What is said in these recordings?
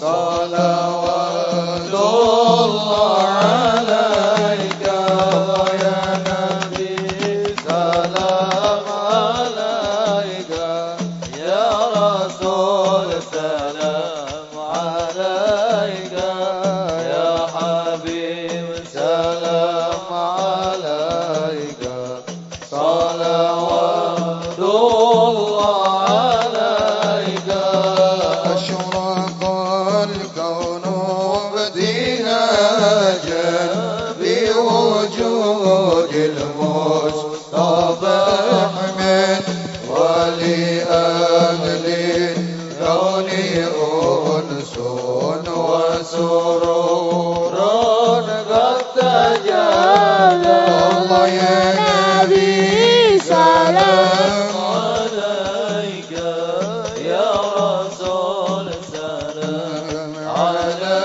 صلوات الله ونوبتها جاء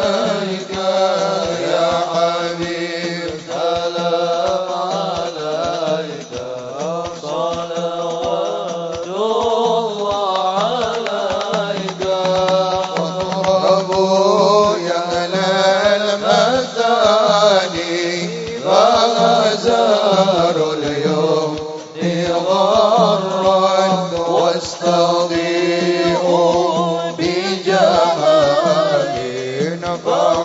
Nein.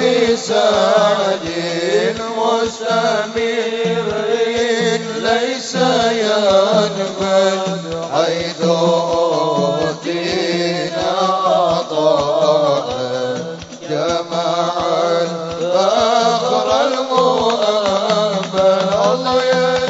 بسعد مستمر. ليس ينبت حيث أوتينا عطاء. جمع الفخر المؤمن الله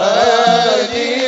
هادي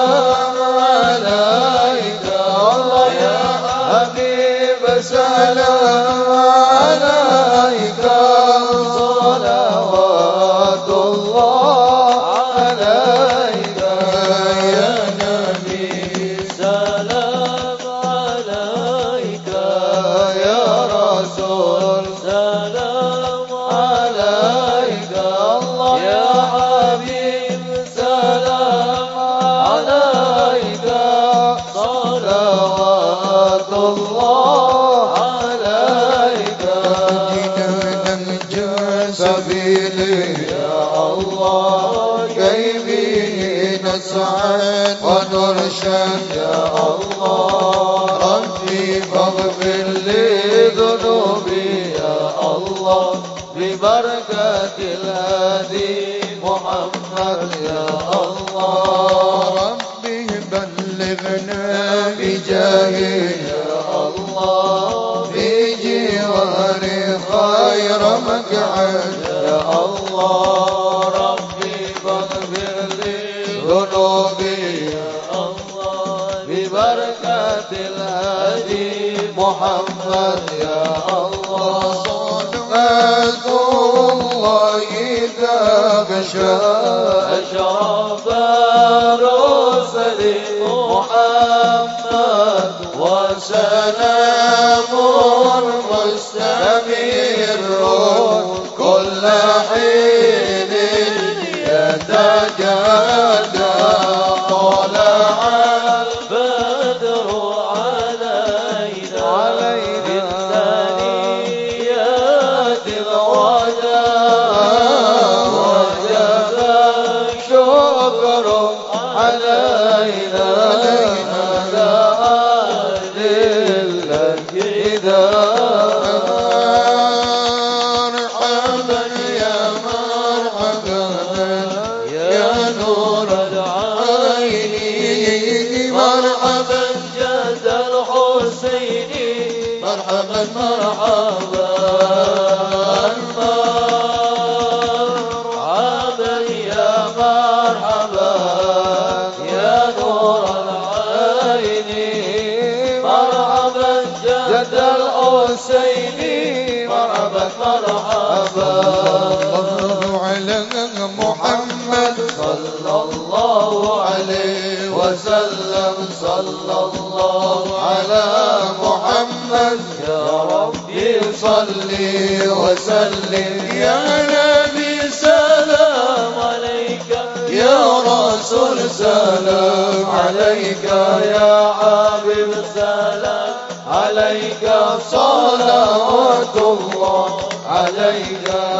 نسعد ونرشد يا الله الهادي محمد يا الله. ربي بلغنا بجاهه يا الله. في جوار خير مقعد يا الله. ربي فاغفر لي ذنوبي يا الله. ببركة الهادي محمد يا الله. صلوات الله إذا غشى أشرف الرسل محمد وسلام مستمر كل حين يتجدى إذا مرحبا يا مرحبا يا نور العين مرحبا جد الحسين مرحبا مرحبا مرحبا. الله عليه وسلم. صلى الله على محمد. يا ربي صلي وسلم. يا نبي سلام عليك. يا رسول سلام عليك. يا حبيب سلام عليك. صلوات الله عليك.